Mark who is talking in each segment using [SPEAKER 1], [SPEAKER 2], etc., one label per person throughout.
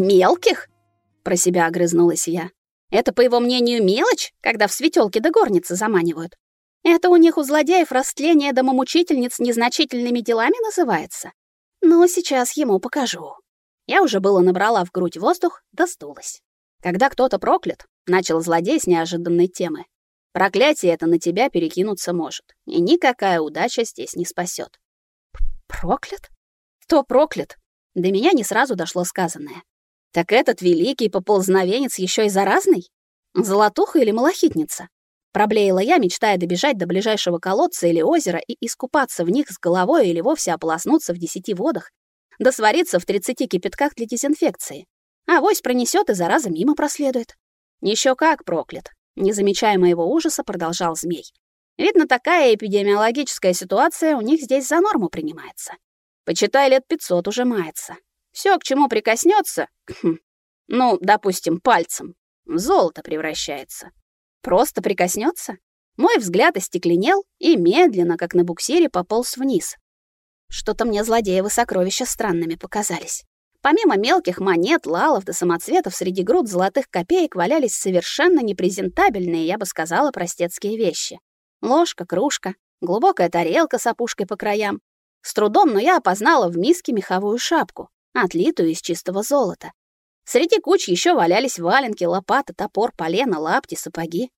[SPEAKER 1] Мелких? Про себя огрызнулась я. Это, по его мнению, мелочь, когда в светелке до горницы заманивают. Это у них у злодеев растление домомучительниц незначительными делами называется. Но сейчас ему покажу. Я уже было набрала в грудь воздух, да сдулась. Когда кто-то проклят, начал злодей с неожиданной темы. Проклятие это на тебя перекинуться может, и никакая удача здесь не спасет. Проклят? Кто проклят? До меня не сразу дошло сказанное. Так этот великий поползновенец еще и заразный? Золотуха или малахитница? Проблеяла я, мечтая добежать до ближайшего колодца или озера и искупаться в них с головой или вовсе ополоснуться в десяти водах, да свариться в тридцати кипятках для дезинфекции. А вось пронесет и зараза мимо проследует. Еще как проклят. Не замечая моего ужаса, продолжал змей. Видно, такая эпидемиологическая ситуация у них здесь за норму принимается. Почитай, лет пятьсот уже мается. Все, к чему прикоснется, ну, допустим, пальцем, в золото превращается. Просто прикоснется? Мой взгляд остекленел и медленно, как на буксире, пополз вниз. Что-то мне злодеевы сокровища странными показались. Помимо мелких монет, лалов да самоцветов, среди груд золотых копеек валялись совершенно непрезентабельные, я бы сказала, простецкие вещи. Ложка, кружка, глубокая тарелка с опушкой по краям. С трудом, но я опознала в миске меховую шапку, отлитую из чистого золота. Среди куч еще валялись валенки, лопата, топор, полено, лапти, сапоги.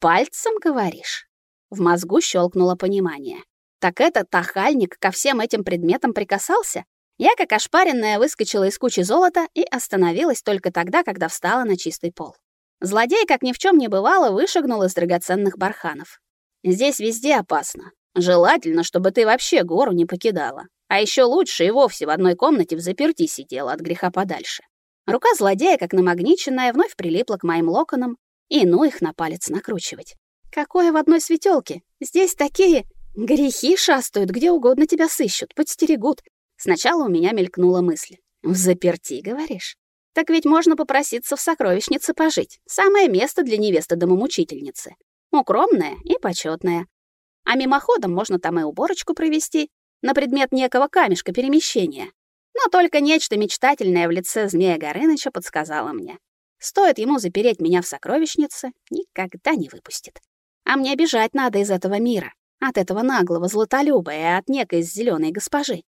[SPEAKER 1] Пальцем, говоришь? В мозгу щелкнуло понимание. Так этот тахальник ко всем этим предметам прикасался? Я, как ошпаренная, выскочила из кучи золота и остановилась только тогда, когда встала на чистый пол. Злодей, как ни в чем не бывало, вышагнул из драгоценных барханов. «Здесь везде опасно. Желательно, чтобы ты вообще гору не покидала. А еще лучше и вовсе в одной комнате в заперти сидела от греха подальше». Рука злодея, как намагниченная, вновь прилипла к моим локонам, и ну их на палец накручивать. «Какое в одной светелке? Здесь такие грехи шастают, где угодно тебя сыщут, подстерегут, Сначала у меня мелькнула мысль. В заперти, говоришь? Так ведь можно попроситься в сокровищнице пожить. Самое место для невесты домомучительницы. Укромное и почетное. А мимоходом можно там и уборочку провести на предмет некого камешка перемещения. Но только нечто мечтательное в лице змея Горыныча подсказало мне. Стоит ему запереть меня в сокровищнице, никогда не выпустит. А мне бежать надо из этого мира, от этого наглого златолюба и от некой зеленой госпожи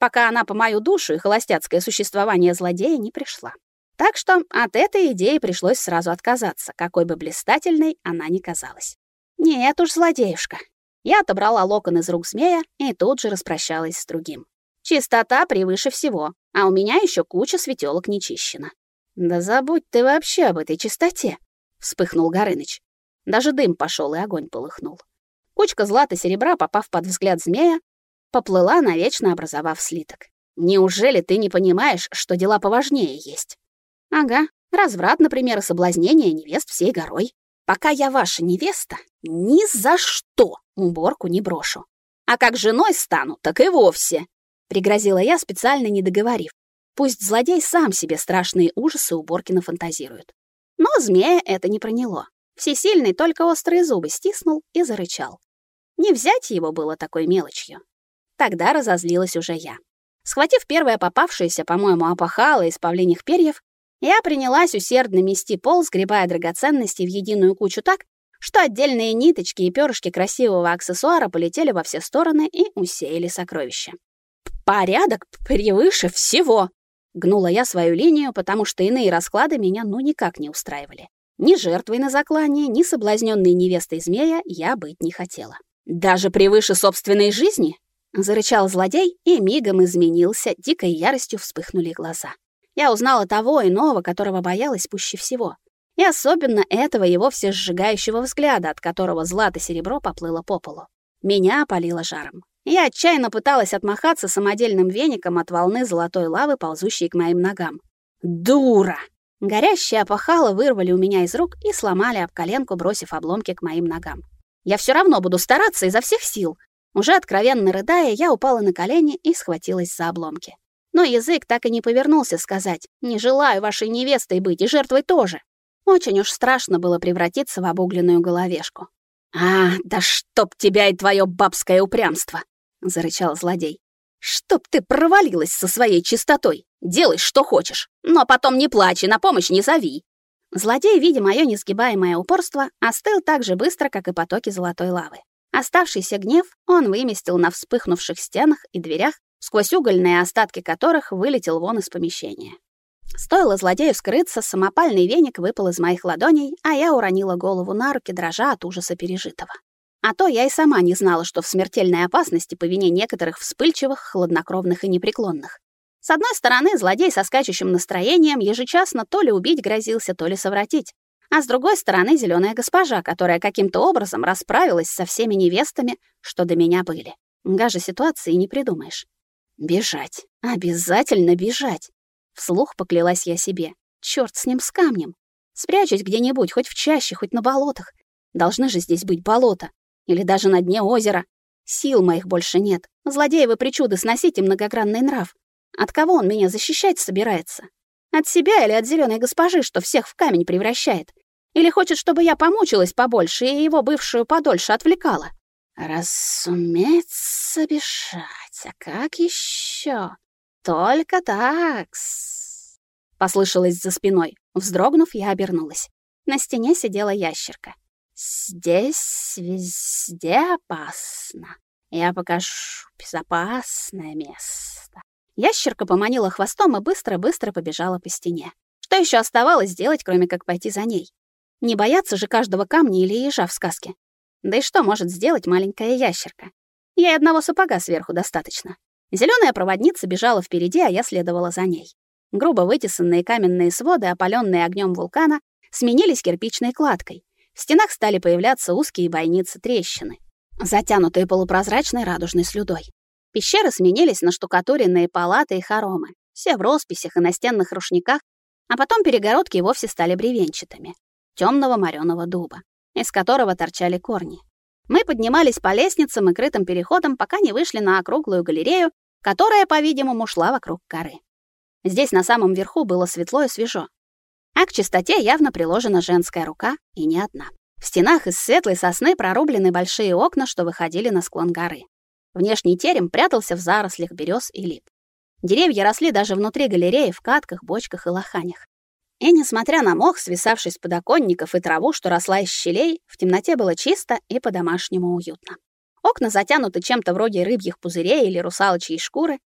[SPEAKER 1] пока она по мою душу и холостяцкое существование злодея не пришла. Так что от этой идеи пришлось сразу отказаться, какой бы блистательной она ни казалась. Нет уж, злодеюшка. Я отобрала локон из рук змея и тут же распрощалась с другим. Чистота превыше всего, а у меня еще куча светелок нечищена. Да забудь ты вообще об этой чистоте, вспыхнул Горыныч. Даже дым пошел и огонь полыхнул. Кучка злата серебра, попав под взгляд змея, поплыла, навечно образовав слиток. Неужели ты не понимаешь, что дела поважнее есть? Ага, разврат, например, и соблазнение невест всей горой. Пока я ваша невеста, ни за что уборку не брошу. А как женой стану, так и вовсе, пригрозила я, специально не договорив. Пусть злодей сам себе страшные ужасы уборки нафантазирует. Но змея это не проняло. Всесильный только острые зубы стиснул и зарычал. Не взять его было такой мелочью. Тогда разозлилась уже я. Схватив первое попавшееся, по-моему, опахало из павлиних перьев, я принялась усердно мести пол, сгребая драгоценности в единую кучу так, что отдельные ниточки и перышки красивого аксессуара полетели во все стороны и усеяли сокровища. «Порядок превыше всего!» Гнула я свою линию, потому что иные расклады меня ну никак не устраивали. Ни жертвой на заклание, ни соблазненной невестой змея я быть не хотела. «Даже превыше собственной жизни?» Зарычал злодей и мигом изменился, дикой яростью вспыхнули глаза. Я узнала того иного, которого боялась пуще всего. И особенно этого его всесжигающего взгляда, от которого злато-серебро поплыло по полу. Меня опалило жаром. Я отчаянно пыталась отмахаться самодельным веником от волны золотой лавы, ползущей к моим ногам. «Дура!» Горящие опахало вырвали у меня из рук и сломали об коленку, бросив обломки к моим ногам. «Я все равно буду стараться изо всех сил», уже откровенно рыдая, я упала на колени и схватилась за обломки. Но язык так и не повернулся сказать «Не желаю вашей невестой быть и жертвой тоже». Очень уж страшно было превратиться в обугленную головешку. «А, да чтоб тебя и твое бабское упрямство!» — зарычал злодей. Чтоб ты провалилась со своей чистотой. Делай, что хочешь. Но потом не плачь и на помощь не зови. Злодей, видя моё несгибаемое упорство, остыл так же быстро, как и потоки золотой лавы. Оставшийся гнев он выместил на вспыхнувших стенах и дверях, сквозь угольные остатки которых вылетел вон из помещения. Стоило злодею скрыться, самопальный веник выпал из моих ладоней, а я уронила голову на руки, дрожа от ужаса пережитого. А то я и сама не знала, что в смертельной опасности по вине некоторых вспыльчивых, хладнокровных и непреклонных. С одной стороны, злодей со скачущим настроением ежечасно то ли убить грозился, то ли совратить. А с другой стороны, зеленая госпожа, которая каким-то образом расправилась со всеми невестами, что до меня были. Гаже ситуации не придумаешь. Бежать. Обязательно бежать. Вслух поклялась я себе. Чёрт с ним с камнем. Спрячусь где-нибудь, хоть в чаще, хоть на болотах. Должны же здесь быть болота. Или даже на дне озера. Сил моих больше нет. Злодеевы причуды сносить и многогранный нрав. От кого он меня защищать собирается? От себя или от зеленой госпожи, что всех в камень превращает? Или хочет, чтобы я помучилась побольше и его бывшую подольше отвлекала? Разумеется, бежать. А как еще? Только так. Послышалось за спиной. Вздрогнув, я обернулась. На стене сидела ящерка. Здесь везде опасно. Я покажу безопасное место. Ящерка поманила хвостом и быстро-быстро побежала по стене. Что еще оставалось сделать, кроме как пойти за ней? Не бояться же каждого камня или ежа в сказке. Да и что может сделать маленькая ящерка? Ей одного сапога сверху достаточно. Зеленая проводница бежала впереди, а я следовала за ней. Грубо вытесанные каменные своды, опаленные огнем вулкана, сменились кирпичной кладкой. В стенах стали появляться узкие бойницы-трещины, затянутые полупрозрачной радужной слюдой. Пещеры сменились на штукатуренные палаты и хоромы, все в росписях и настенных рушниках, а потом перегородки вовсе стали бревенчатыми, темного мореного дуба, из которого торчали корни. Мы поднимались по лестницам и крытым переходам, пока не вышли на округлую галерею, которая, по-видимому, шла вокруг горы. Здесь на самом верху было светло и свежо. А к чистоте явно приложена женская рука, и не одна. В стенах из светлой сосны прорублены большие окна, что выходили на склон горы. Внешний терем прятался в зарослях берез и лип. Деревья росли даже внутри галереи в катках, бочках и лоханях. И несмотря на мох, свисавший с подоконников и траву, что росла из щелей, в темноте было чисто и по-домашнему уютно. Окна затянуты чем-то вроде рыбьих пузырей или русалочьей шкуры,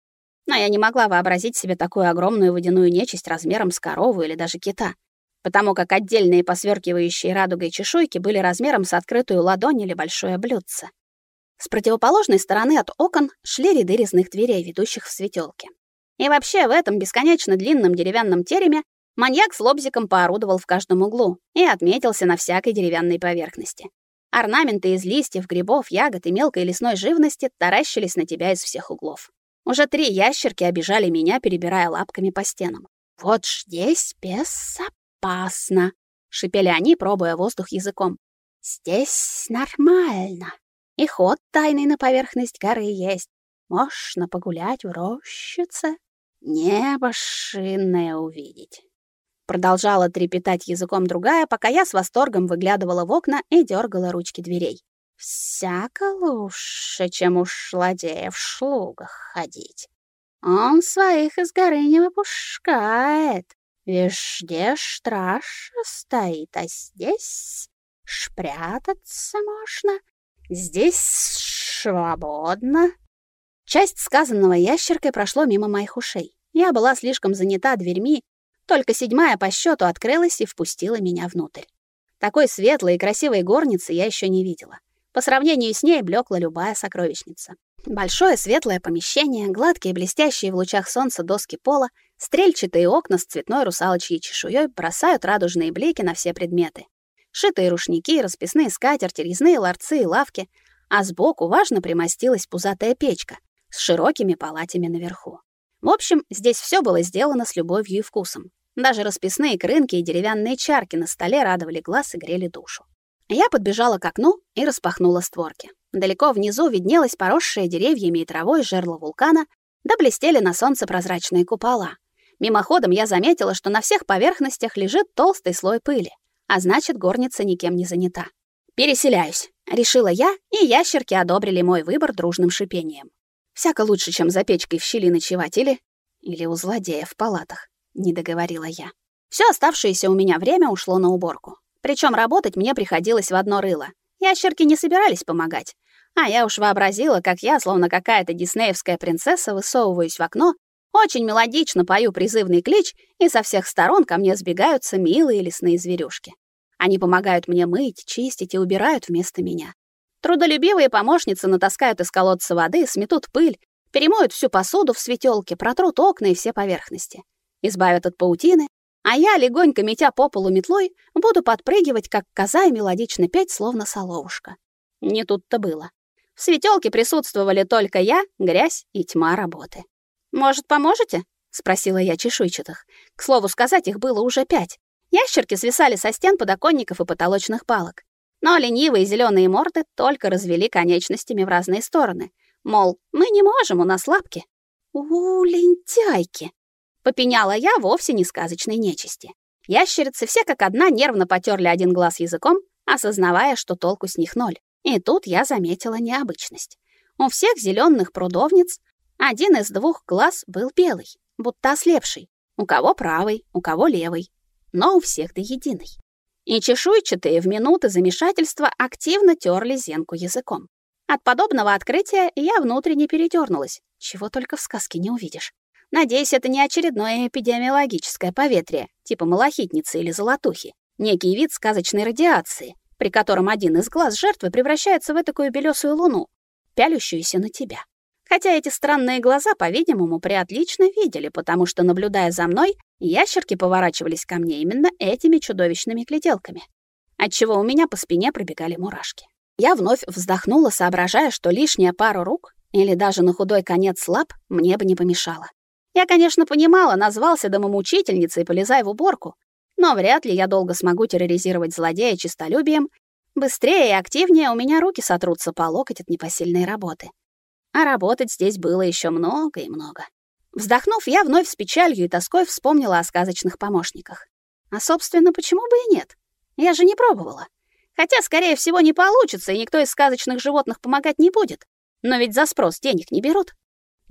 [SPEAKER 1] но я не могла вообразить себе такую огромную водяную нечисть размером с корову или даже кита, потому как отдельные посверкивающие радугой чешуйки были размером с открытую ладонь или большое блюдце. С противоположной стороны от окон шли ряды резных дверей, ведущих в светелки. И вообще в этом бесконечно длинном деревянном тереме маньяк с лобзиком поорудовал в каждом углу и отметился на всякой деревянной поверхности. Орнаменты из листьев, грибов, ягод и мелкой лесной живности таращились на тебя из всех углов. Уже три ящерки обижали меня, перебирая лапками по стенам. «Вот здесь безопасно», — шипели они, пробуя воздух языком. «Здесь нормально». И ход тайный на поверхность горы есть. Можно погулять в рощице, небо шинное увидеть. Продолжала трепетать языком другая, пока я с восторгом выглядывала в окна и дергала ручки дверей. Всяко лучше, чем у шлодея в шлугах ходить. Он своих из горы не выпускает. Везде страж стоит, а здесь спрятаться можно Здесь свободно. Часть сказанного ящеркой прошло мимо моих ушей. Я была слишком занята дверьми, только седьмая по счету открылась и впустила меня внутрь. Такой светлой и красивой горницы я еще не видела. По сравнению с ней блекла любая сокровищница. Большое светлое помещение, гладкие блестящие в лучах солнца доски пола, стрельчатые окна с цветной русалочьей чешуей бросают радужные блики на все предметы. Шитые рушники, расписные скатерти, резные ларцы и лавки, а сбоку важно примостилась пузатая печка с широкими палатями наверху. В общем, здесь все было сделано с любовью и вкусом. Даже расписные крынки и деревянные чарки на столе радовали глаз и грели душу. Я подбежала к окну и распахнула створки. Далеко внизу виднелась поросшая деревьями и травой жерло вулкана, да блестели на солнце прозрачные купола. Мимоходом я заметила, что на всех поверхностях лежит толстый слой пыли а значит, горница никем не занята. «Переселяюсь», — решила я, и ящерки одобрили мой выбор дружным шипением. Всяко лучше, чем за печкой в щели ночевать или... Или у злодея в палатах, не договорила я. Все оставшееся у меня время ушло на уборку. Причем работать мне приходилось в одно рыло. Ящерки не собирались помогать. А я уж вообразила, как я, словно какая-то диснеевская принцесса, высовываюсь в окно, очень мелодично пою призывный клич, и со всех сторон ко мне сбегаются милые лесные зверюшки. Они помогают мне мыть, чистить и убирают вместо меня. Трудолюбивые помощницы натаскают из колодца воды, сметут пыль, перемоют всю посуду в светелке, протрут окна и все поверхности. Избавят от паутины, а я, легонько метя по полу метлой, буду подпрыгивать, как коза, и мелодично петь, словно соловушка. Не тут-то было. В светелке присутствовали только я, грязь и тьма работы. «Может, поможете?» — спросила я чешуйчатых. К слову сказать, их было уже пять. Ящерки свисали со стен подоконников и потолочных балок. Но ленивые зеленые морды только развели конечностями в разные стороны. Мол, мы не можем, у нас лапки. У, лентяйки! Попеняла я вовсе не сказочной нечисти. Ящерицы все как одна нервно потерли один глаз языком, осознавая, что толку с них ноль. И тут я заметила необычность. У всех зеленых прудовниц один из двух глаз был белый, будто ослепший. У кого правый, у кого левый, но у всех до единой и чешуйчатые в минуты замешательства активно терли зенку языком. От подобного открытия я внутренне передернулась, чего только в сказке не увидишь. Надеюсь, это не очередное эпидемиологическое поветрие, типа малахитницы или золотухи, некий вид сказочной радиации, при котором один из глаз жертвы превращается в такую белесую луну, пялющуюся на тебя. Хотя эти странные глаза, по-видимому, приотлично видели, потому что, наблюдая за мной, ящерки поворачивались ко мне именно этими чудовищными гляделками, отчего у меня по спине пробегали мурашки. Я вновь вздохнула, соображая, что лишняя пара рук или даже на худой конец лап мне бы не помешала. Я, конечно, понимала, назвался домомучительницей, полезай в уборку, но вряд ли я долго смогу терроризировать злодея честолюбием. Быстрее и активнее у меня руки сотрутся по локоть от непосильной работы. А работать здесь было еще много и много. Вздохнув, я вновь с печалью и тоской вспомнила о сказочных помощниках. А, собственно, почему бы и нет? Я же не пробовала. Хотя, скорее всего, не получится, и никто из сказочных животных помогать не будет. Но ведь за спрос денег не берут.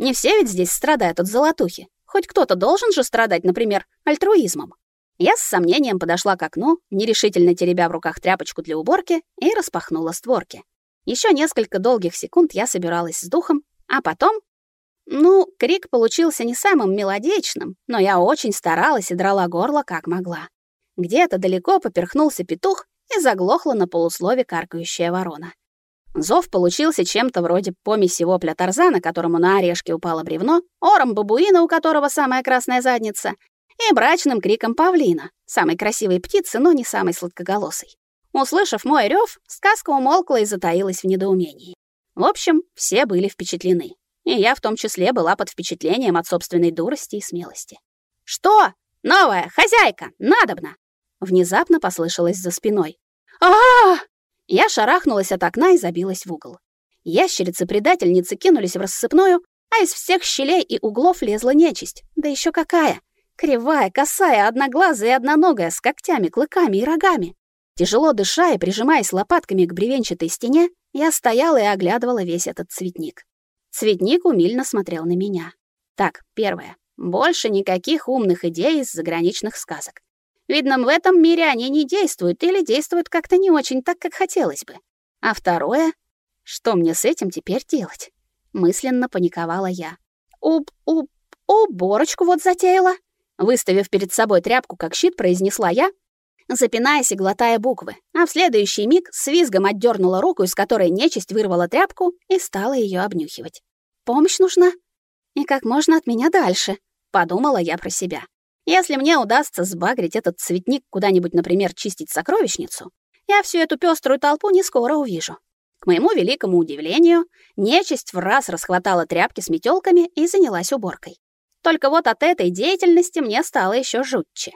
[SPEAKER 1] Не все ведь здесь страдают от золотухи. Хоть кто-то должен же страдать, например, альтруизмом. Я с сомнением подошла к окну, нерешительно теребя в руках тряпочку для уборки, и распахнула створки. Еще несколько долгих секунд я собиралась с духом, а потом... Ну, крик получился не самым мелодичным, но я очень старалась и драла горло как могла. Где-то далеко поперхнулся петух и заглохла на полуслове каркающая ворона. Зов получился чем-то вроде помеси вопля Тарзана, которому на орешке упало бревно, ором бабуина, у которого самая красная задница, и брачным криком павлина, самой красивой птицы, но не самой сладкоголосой. Услышав мой рев, сказка умолкла и затаилась в недоумении. В общем, все были впечатлены. И я в том числе была под впечатлением от собственной дурости и смелости. «Что? Новая хозяйка! Надобно!» Внезапно послышалось за спиной. а, -а, -а Я шарахнулась от окна и забилась в угол. Ящерицы-предательницы кинулись в рассыпную, а из всех щелей и углов лезла нечисть. Да еще какая! Кривая, косая, одноглазая и одноногая, с когтями, клыками и рогами. Тяжело дыша и прижимаясь лопатками к бревенчатой стене, я стояла и оглядывала весь этот цветник. Цветник умильно смотрел на меня. Так, первое. Больше никаких умных идей из заграничных сказок. Видно, в этом мире они не действуют или действуют как-то не очень так, как хотелось бы. А второе, что мне с этим теперь делать? Мысленно паниковала я. Уб, уб, уборочку вот затеяла. Выставив перед собой тряпку как щит, произнесла я запинаясь и глотая буквы, а в следующий миг с визгом отдернула руку, из которой нечисть вырвала тряпку и стала ее обнюхивать. «Помощь нужна? И как можно от меня дальше?» — подумала я про себя. «Если мне удастся сбагрить этот цветник куда-нибудь, например, чистить сокровищницу, я всю эту пеструю толпу не скоро увижу». К моему великому удивлению, нечисть в раз расхватала тряпки с метелками и занялась уборкой. Только вот от этой деятельности мне стало еще жутче.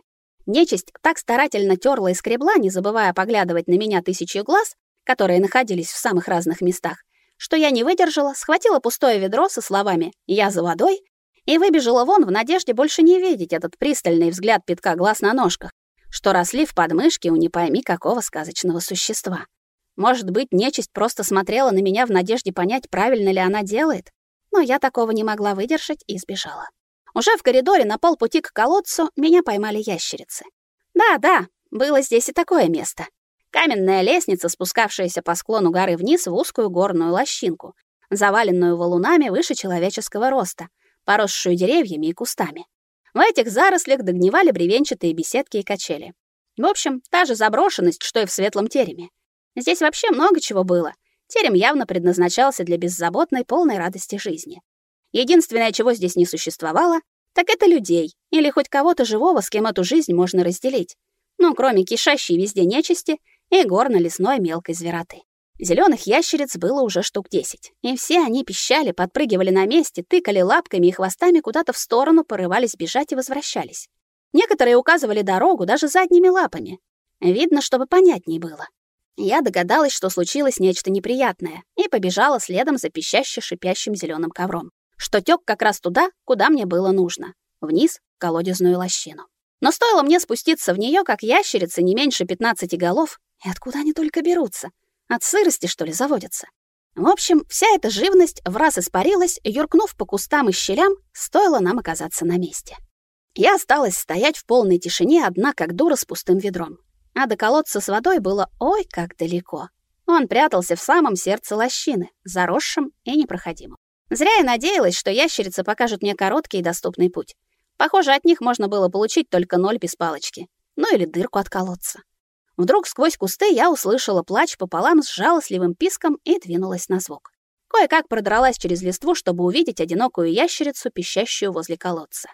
[SPEAKER 1] Нечисть так старательно терла и скребла, не забывая поглядывать на меня тысячью глаз, которые находились в самых разных местах, что я не выдержала, схватила пустое ведро со словами «я за водой» и выбежала вон в надежде больше не видеть этот пристальный взгляд пятка глаз на ножках, что росли в подмышке у не пойми какого сказочного существа. Может быть, нечисть просто смотрела на меня в надежде понять, правильно ли она делает? но я такого не могла выдержать и сбежала. Уже в коридоре на полпути к колодцу меня поймали ящерицы. Да-да, было здесь и такое место. Каменная лестница, спускавшаяся по склону горы вниз в узкую горную лощинку, заваленную валунами выше человеческого роста, поросшую деревьями и кустами. В этих зарослях догнивали бревенчатые беседки и качели. В общем, та же заброшенность, что и в светлом тереме. Здесь вообще много чего было. Терем явно предназначался для беззаботной, полной радости жизни. Единственное, чего здесь не существовало, так это людей или хоть кого-то живого, с кем эту жизнь можно разделить. Ну, кроме кишащей везде нечисти и горно-лесной мелкой звероты. Зеленых ящериц было уже штук десять, и все они пищали, подпрыгивали на месте, тыкали лапками и хвостами куда-то в сторону, порывались бежать и возвращались. Некоторые указывали дорогу даже задними лапами. Видно, чтобы понятнее было. Я догадалась, что случилось нечто неприятное, и побежала следом за пищаще шипящим зеленым ковром, что тёк как раз туда, куда мне было нужно, вниз, в колодезную лощину. Но стоило мне спуститься в нее, как ящерицы не меньше 15 голов, и откуда они только берутся? От сырости, что ли, заводятся? В общем, вся эта живность в раз испарилась, юркнув по кустам и щелям, стоило нам оказаться на месте. Я осталась стоять в полной тишине, одна как дура с пустым ведром. А до колодца с водой было ой как далеко. Он прятался в самом сердце лощины, заросшим и непроходимым. Зря я надеялась, что ящерицы покажут мне короткий и доступный путь. Похоже, от них можно было получить только ноль без палочки. Ну или дырку от колодца. Вдруг сквозь кусты я услышала плач пополам с жалостливым писком и двинулась на звук. Кое-как продралась через листву, чтобы увидеть одинокую ящерицу, пищащую возле колодца.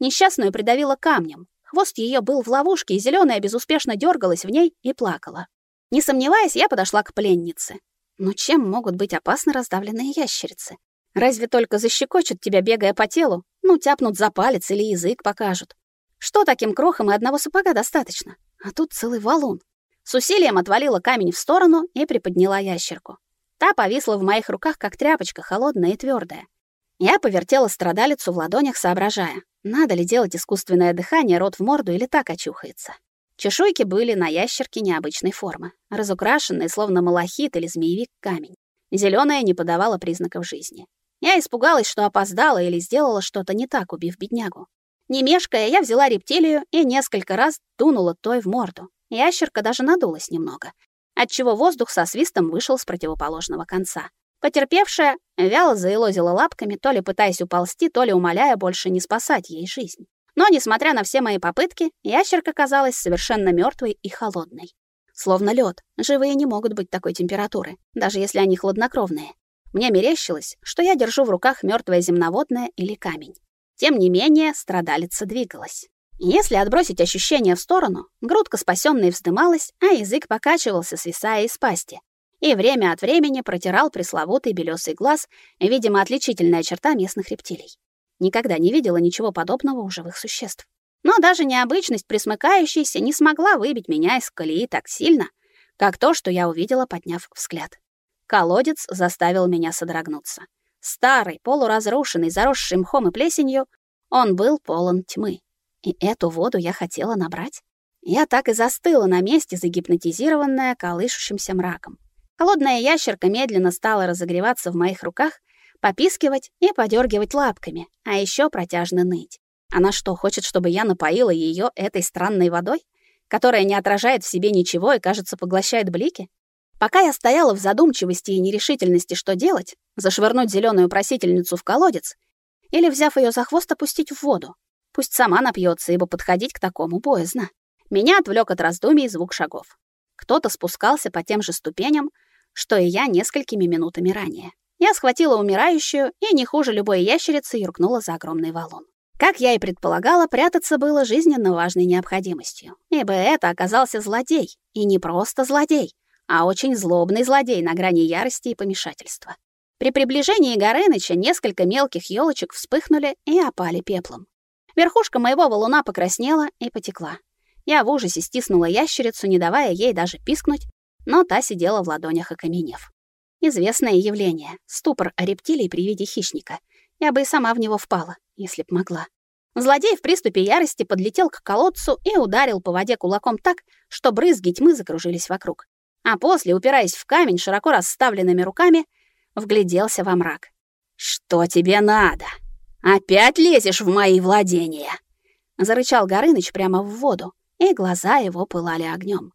[SPEAKER 1] Несчастную придавило камнем. Хвост ее был в ловушке, и зеленая безуспешно дергалась в ней и плакала. Не сомневаясь, я подошла к пленнице. Но чем могут быть опасны раздавленные ящерицы? Разве только защекочут тебя, бегая по телу? Ну, тяпнут за палец или язык покажут. Что таким крохам и одного сапога достаточно? А тут целый валун. С усилием отвалила камень в сторону и приподняла ящерку. Та повисла в моих руках, как тряпочка, холодная и твердая. Я повертела страдалицу в ладонях, соображая, надо ли делать искусственное дыхание, рот в морду или так очухается. Чешуйки были на ящерке необычной формы, разукрашенные, словно малахит или змеевик камень. Зеленая не подавала признаков жизни. Я испугалась, что опоздала или сделала что-то не так, убив беднягу. Не мешкая, я взяла рептилию и несколько раз дунула той в морду. Ящерка даже надулась немного, отчего воздух со свистом вышел с противоположного конца. Потерпевшая вяло заелозила лапками, то ли пытаясь уползти, то ли умоляя больше не спасать ей жизнь. Но, несмотря на все мои попытки, ящерка казалась совершенно мертвой и холодной. Словно лед. Живые не могут быть такой температуры, даже если они хладнокровные. Мне мерещилось, что я держу в руках мертвое земноводное или камень. Тем не менее, страдалица двигалась. Если отбросить ощущения в сторону, грудка спасенной вздымалась, а язык покачивался, свисая из пасти. И время от времени протирал пресловутый белесый глаз, видимо, отличительная черта местных рептилий. Никогда не видела ничего подобного у живых существ. Но даже необычность присмыкающейся не смогла выбить меня из колеи так сильно, как то, что я увидела, подняв взгляд. Колодец заставил меня содрогнуться. Старый, полуразрушенный, заросший мхом и плесенью, он был полон тьмы. И эту воду я хотела набрать. Я так и застыла на месте, загипнотизированная колышущимся мраком. Холодная ящерка медленно стала разогреваться в моих руках, попискивать и подергивать лапками, а еще протяжно ныть. Она что, хочет, чтобы я напоила ее этой странной водой, которая не отражает в себе ничего и, кажется, поглощает блики? Пока я стояла в задумчивости и нерешительности, что делать, зашвырнуть зеленую просительницу в колодец или, взяв ее за хвост, опустить в воду. Пусть сама напьется, ибо подходить к такому боязно. Меня отвлек от раздумий звук шагов. Кто-то спускался по тем же ступеням, что и я несколькими минутами ранее. Я схватила умирающую и, не хуже любой ящерицы, юркнула за огромный валун. Как я и предполагала, прятаться было жизненно важной необходимостью, ибо это оказался злодей, и не просто злодей, а очень злобный злодей на грани ярости и помешательства. При приближении Горыныча несколько мелких елочек вспыхнули и опали пеплом. Верхушка моего валуна покраснела и потекла. Я в ужасе стиснула ящерицу, не давая ей даже пискнуть, но та сидела в ладонях окаменев. Известное явление — ступор рептилий при виде хищника. Я бы и сама в него впала, если б могла. Злодей в приступе ярости подлетел к колодцу и ударил по воде кулаком так, что брызги тьмы закружились вокруг а после, упираясь в камень широко расставленными руками, вгляделся во мрак. «Что тебе надо? Опять лезешь в мои владения?» Зарычал Горыныч прямо в воду, и глаза его пылали огнем.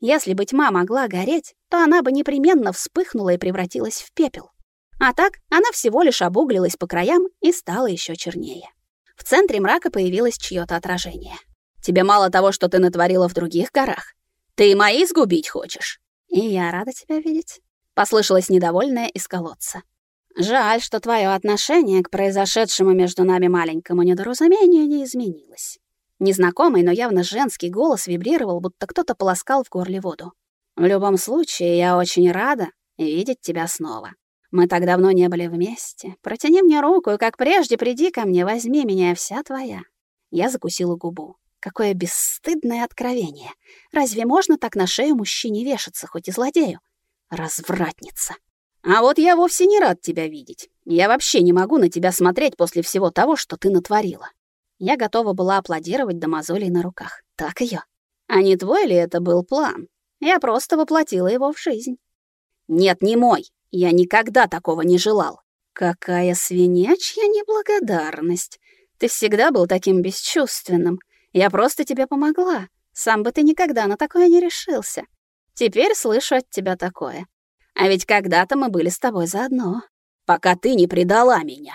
[SPEAKER 1] Если бы тьма могла гореть, то она бы непременно вспыхнула и превратилась в пепел. А так она всего лишь обуглилась по краям и стала еще чернее. В центре мрака появилось чьё-то отражение. «Тебе мало того, что ты натворила в других горах? Ты и мои сгубить хочешь?» «И я рада тебя видеть», — послышалось недовольное из колодца. «Жаль, что твое отношение к произошедшему между нами маленькому недоразумению не изменилось. Незнакомый, но явно женский голос вибрировал, будто кто-то полоскал в горле воду. «В любом случае, я очень рада видеть тебя снова. Мы так давно не были вместе. Протяни мне руку, и как прежде приди ко мне, возьми меня, вся твоя». Я закусила губу. Какое бесстыдное откровение. Разве можно так на шею мужчине вешаться, хоть и злодею? Развратница. А вот я вовсе не рад тебя видеть. Я вообще не могу на тебя смотреть после всего того, что ты натворила. Я готова была аплодировать до мозолей на руках. Так ее. А не твой ли это был план? Я просто воплотила его в жизнь. Нет, не мой. Я никогда такого не желал. Какая свинячья неблагодарность. Ты всегда был таким бесчувственным. Я просто тебе помогла. Сам бы ты никогда на такое не решился. Теперь слышу от тебя такое. А ведь когда-то мы были с тобой заодно. Пока ты не предала меня.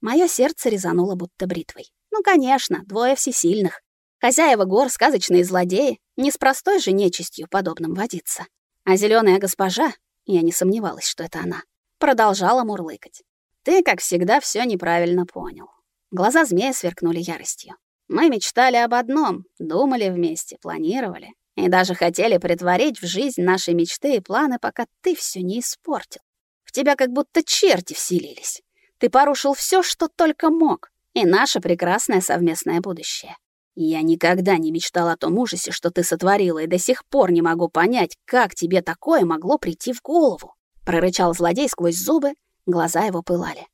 [SPEAKER 1] Моё сердце резануло будто бритвой. Ну, конечно, двое всесильных. Хозяева гор, сказочные злодеи, не с простой же нечистью подобным водиться. А зеленая госпожа, я не сомневалась, что это она, продолжала мурлыкать. Ты, как всегда, все неправильно понял. Глаза змея сверкнули яростью. Мы мечтали об одном, думали вместе, планировали и даже хотели притворить в жизнь наши мечты и планы, пока ты все не испортил. В тебя как будто черти вселились. Ты порушил все, что только мог и наше прекрасное совместное будущее. Я никогда не мечтал о том ужасе, что ты сотворила, и до сих пор не могу понять, как тебе такое могло прийти в голову. Прорычал злодей сквозь зубы, глаза его пылали.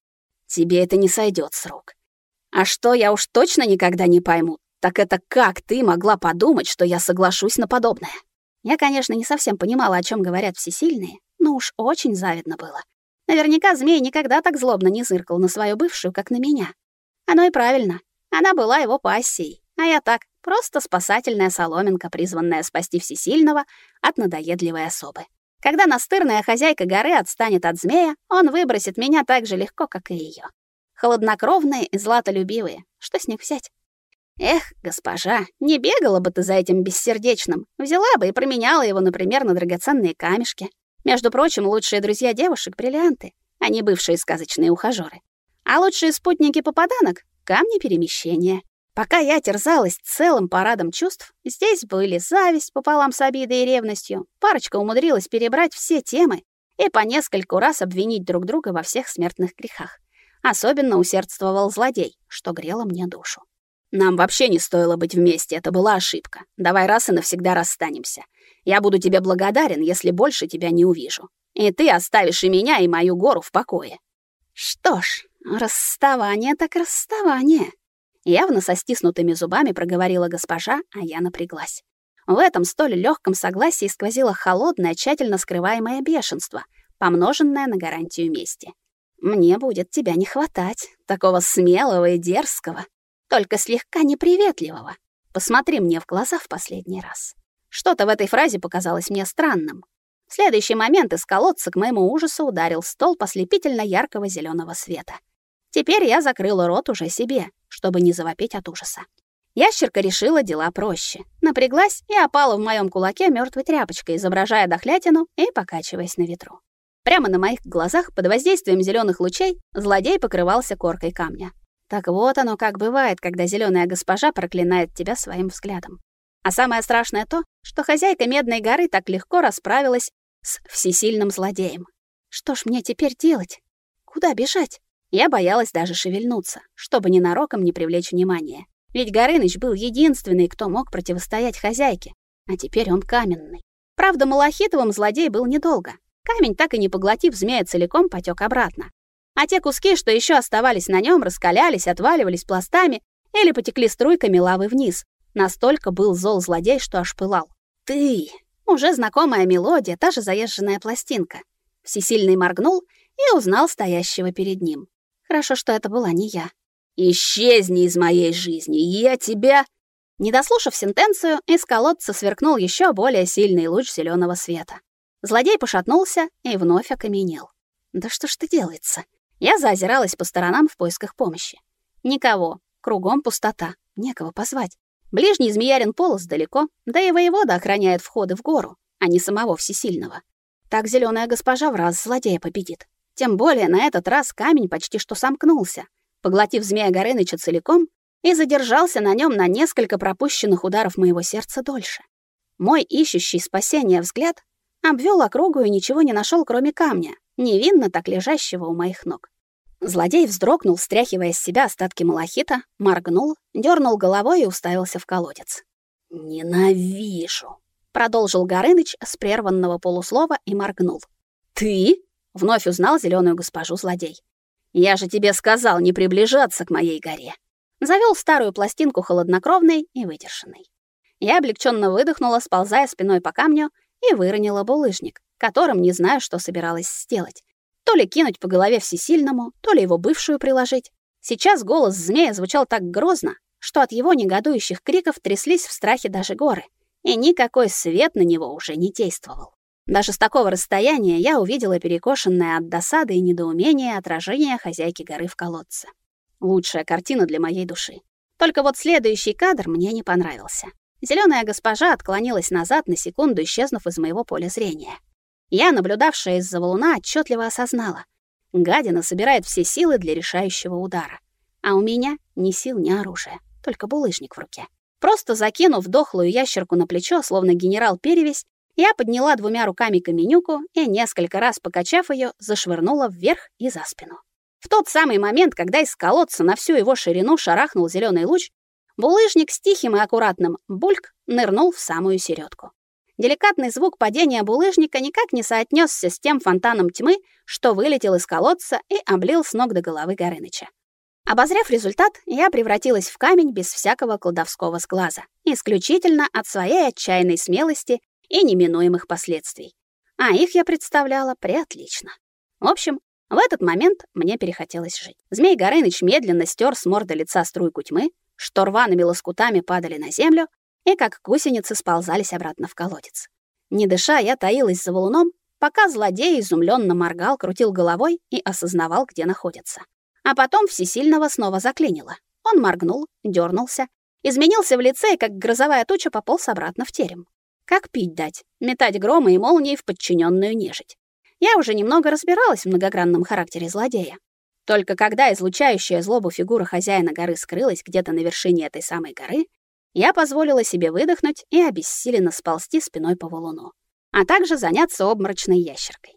[SPEAKER 1] Тебе это не сойдет с рук. А что я уж точно никогда не пойму, так это как ты могла подумать, что я соглашусь на подобное? Я, конечно, не совсем понимала, о чем говорят всесильные, но уж очень завидно было. Наверняка змей никогда так злобно не зыркал на свою бывшую, как на меня. Оно и правильно. Она была его пассией, а я так, просто спасательная соломинка, призванная спасти всесильного от надоедливой особы. Когда настырная хозяйка горы отстанет от змея, он выбросит меня так же легко, как и ее. Холоднокровные и златолюбивые. Что с них взять? Эх, госпожа, не бегала бы ты за этим бессердечным. Взяла бы и променяла его, например, на драгоценные камешки. Между прочим, лучшие друзья девушек — бриллианты, а не бывшие сказочные ухажёры. А лучшие спутники попаданок — камни перемещения. Пока я терзалась целым парадом чувств, здесь были зависть пополам с обидой и ревностью. Парочка умудрилась перебрать все темы и по нескольку раз обвинить друг друга во всех смертных грехах. Особенно усердствовал злодей, что грело мне душу. Нам вообще не стоило быть вместе, это была ошибка. Давай раз и навсегда расстанемся. Я буду тебе благодарен, если больше тебя не увижу. И ты оставишь и меня, и мою гору в покое. Что ж, расставание так расставание. Явно со стиснутыми зубами проговорила госпожа, а я напряглась. В этом столь легком согласии сквозило холодное, тщательно скрываемое бешенство, помноженное на гарантию мести. Мне будет тебя не хватать, такого смелого и дерзкого, только слегка неприветливого. Посмотри мне в глаза в последний раз. Что-то в этой фразе показалось мне странным. В следующий момент из колодца к моему ужасу ударил столб ослепительно яркого зеленого света. Теперь я закрыла рот уже себе, чтобы не завопить от ужаса. Ящерка решила дела проще. Напряглась и опала в моем кулаке мертвой тряпочкой, изображая дохлятину и покачиваясь на ветру. Прямо на моих глазах, под воздействием зеленых лучей, злодей покрывался коркой камня. Так вот оно как бывает, когда зеленая госпожа проклинает тебя своим взглядом. А самое страшное то, что хозяйка Медной горы так легко расправилась с всесильным злодеем. Что ж мне теперь делать? Куда бежать? Я боялась даже шевельнуться, чтобы ненароком не привлечь внимания. Ведь Горыныч был единственный, кто мог противостоять хозяйке, а теперь он каменный. Правда, малахитовым злодей был недолго. Камень, так и не поглотив змея целиком, потек обратно. А те куски, что еще оставались на нем, раскалялись, отваливались пластами или потекли струйками лавы вниз. Настолько был зол злодей, что аж пылал. «Ты!» Уже знакомая мелодия, та же заезженная пластинка. Всесильный моргнул и узнал стоящего перед ним. Хорошо, что это была не я.
[SPEAKER 2] «Исчезни из моей жизни, я тебя...»
[SPEAKER 1] Не дослушав сентенцию, из колодца сверкнул еще более сильный луч зеленого света. Злодей пошатнулся и вновь окаменел. Да что ж ты делается? Я заозиралась по сторонам в поисках помощи. Никого, кругом пустота, некого позвать. Ближний змеярин полос далеко, да и воевода охраняет входы в гору, а не самого всесильного. Так зеленая госпожа в раз злодея победит. Тем более на этот раз камень почти что сомкнулся, поглотив змея Горыныча целиком и задержался на нем на несколько пропущенных ударов моего сердца дольше. Мой ищущий спасения взгляд обвел округу и ничего не нашел, кроме камня, невинно так лежащего у моих ног. Злодей вздрогнул, стряхивая с себя остатки малахита, моргнул, дернул головой и уставился в колодец.
[SPEAKER 2] «Ненавижу!»
[SPEAKER 1] — продолжил Горыныч с прерванного полуслова и моргнул.
[SPEAKER 2] «Ты?»
[SPEAKER 1] — вновь узнал зеленую госпожу злодей.
[SPEAKER 2] «Я же тебе сказал не приближаться к моей горе!»
[SPEAKER 1] Завел старую пластинку холоднокровной и выдержанной. Я облегченно выдохнула, сползая спиной по камню, и выронила булыжник, которым не знаю, что собиралась сделать. То ли кинуть по голове всесильному, то ли его бывшую приложить. Сейчас голос змея звучал так грозно, что от его негодующих криков тряслись в страхе даже горы, и никакой свет на него уже не действовал. Даже с такого расстояния я увидела перекошенное от досады и недоумения отражение хозяйки горы в колодце. Лучшая картина для моей души. Только вот следующий кадр мне не понравился. Зеленая госпожа отклонилась назад на секунду, исчезнув из моего поля зрения. Я, наблюдавшая из-за валуна, отчетливо осознала. Гадина собирает все силы для решающего удара. А у меня ни сил, ни оружия, только булыжник в руке. Просто закинув дохлую ящерку на плечо, словно генерал-перевесь, я подняла двумя руками каменюку и, несколько раз покачав ее, зашвырнула вверх и за спину. В тот самый момент, когда из колодца на всю его ширину шарахнул зеленый луч, булыжник с тихим и аккуратным бульк нырнул в самую середку. Деликатный звук падения булыжника никак не соотнесся с тем фонтаном тьмы, что вылетел из колодца и облил с ног до головы Горыныча. Обозрев результат, я превратилась в камень без всякого колдовского сглаза, исключительно от своей отчаянной смелости и неминуемых последствий. А их я представляла преотлично. В общем, в этот момент мне перехотелось жить. Змей Горыныч медленно стер с морды лица струйку тьмы, что рваными лоскутами падали на землю, и как гусеницы сползались обратно в колодец. Не дыша, я таилась за валуном, пока злодей изумленно моргал, крутил головой и осознавал, где находится. А потом всесильного снова заклинило. Он моргнул, дернулся, изменился в лице и, как грозовая туча, пополз обратно в терем. Как пить дать? Метать громы и молнии в подчиненную нежить. Я уже немного разбиралась в многогранном характере злодея. Только когда излучающая злобу фигура хозяина горы скрылась где-то на вершине этой самой горы, я позволила себе выдохнуть и обессиленно сползти спиной по валуну, а также заняться обморочной ящеркой.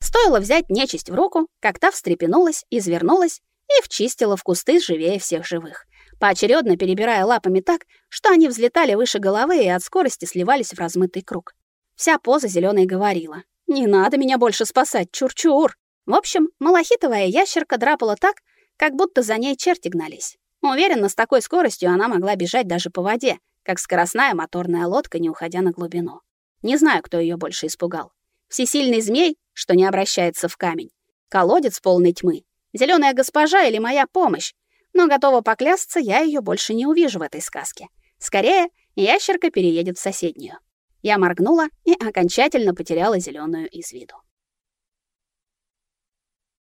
[SPEAKER 1] Стоило взять нечисть в руку, как та встрепенулась, извернулась и вчистила в кусты живее всех живых, поочередно перебирая лапами так, что они взлетали выше головы и от скорости сливались в размытый круг. Вся поза зеленой говорила: "Не надо меня больше спасать, чур-чур". В общем, малахитовая ящерка драпала так, как будто за ней черти гнались. Уверена, с такой скоростью она могла бежать даже по воде, как скоростная моторная лодка, не уходя на глубину. Не знаю, кто ее больше испугал. Всесильный змей, что не обращается в камень, колодец полной тьмы, зеленая госпожа или моя помощь, но готова поклясться, я ее больше не увижу в этой сказке. Скорее, ящерка переедет в соседнюю. Я моргнула и окончательно потеряла зеленую из виду.